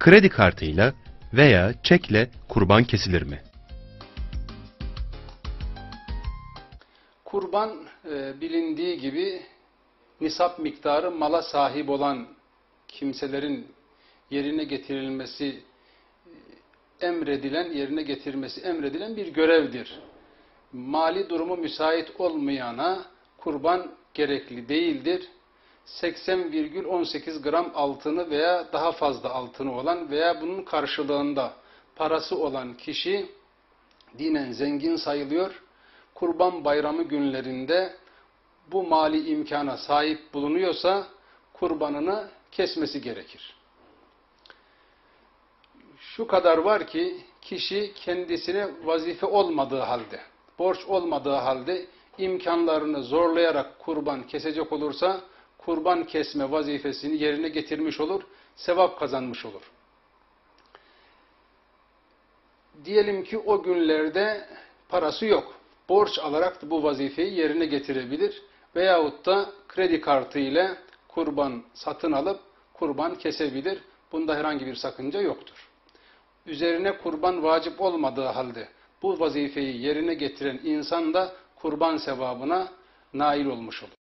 kredi kartıyla veya çekle kurban kesilir mi? Kurban e, bilindiği gibi nisap miktarı mala sahip olan kimselerin yerine getirilmesi e, emredilen, yerine getirmesi emredilen bir görevdir. Mali durumu müsait olmayana kurban gerekli değildir. 80,18 gram altını veya daha fazla altını olan veya bunun karşılığında parası olan kişi dinen zengin sayılıyor. Kurban bayramı günlerinde bu mali imkana sahip bulunuyorsa kurbanını kesmesi gerekir. Şu kadar var ki kişi kendisine vazife olmadığı halde, borç olmadığı halde imkanlarını zorlayarak kurban kesecek olursa kurban kesme vazifesini yerine getirmiş olur, sevap kazanmış olur. Diyelim ki o günlerde parası yok. Borç alarak bu vazifeyi yerine getirebilir. Veyahut da kredi kartı ile kurban satın alıp kurban kesebilir. Bunda herhangi bir sakınca yoktur. Üzerine kurban vacip olmadığı halde bu vazifeyi yerine getiren insan da kurban sevabına nail olmuş olur.